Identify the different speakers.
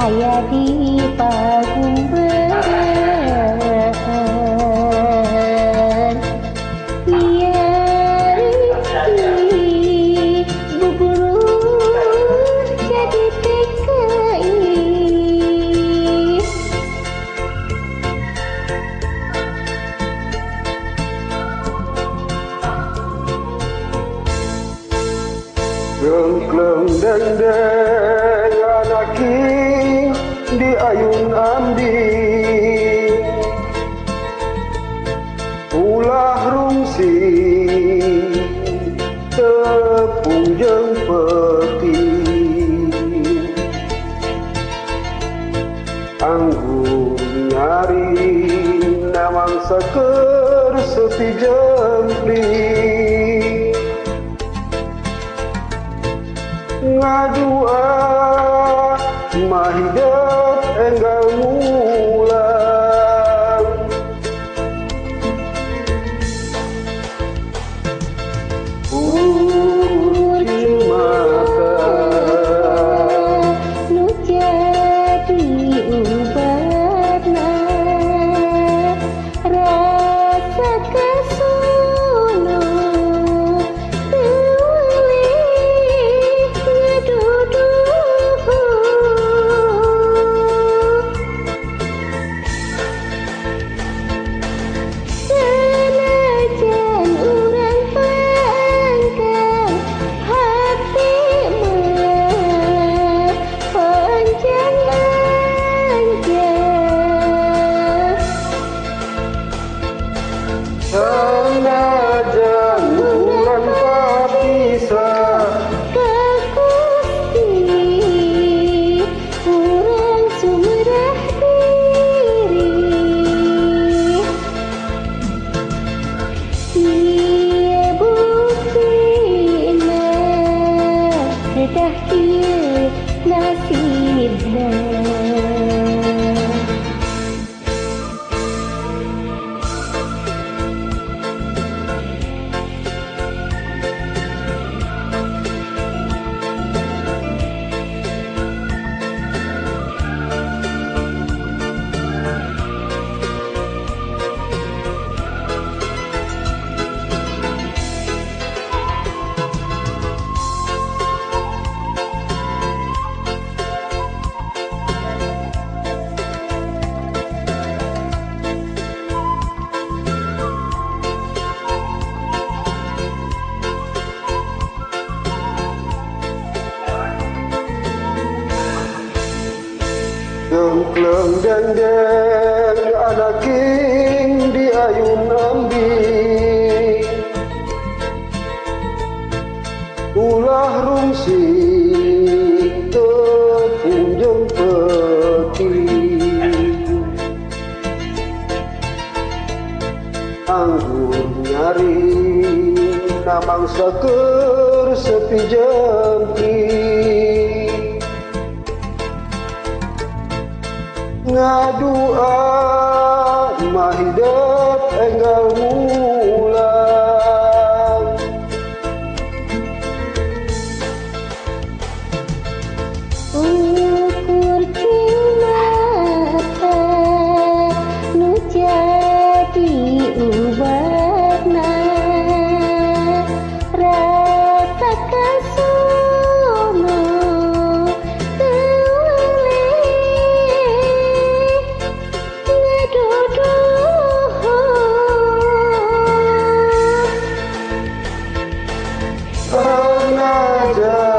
Speaker 1: Ayabipagumbaan Yari Buburu Jadi TKI
Speaker 2: Rung-rung deng-deng Anak kita andi Ulah rungsi tepung jeng peti Anggur nyari namang seker sepi jempling ngadua mahidat Gengkleng deng deng anak king di ayun ambi Ulah rungsi tepung jeng peti. Anggur nyari namang seker sepi jemping
Speaker 1: nga dua mahidap ang
Speaker 2: Yeah.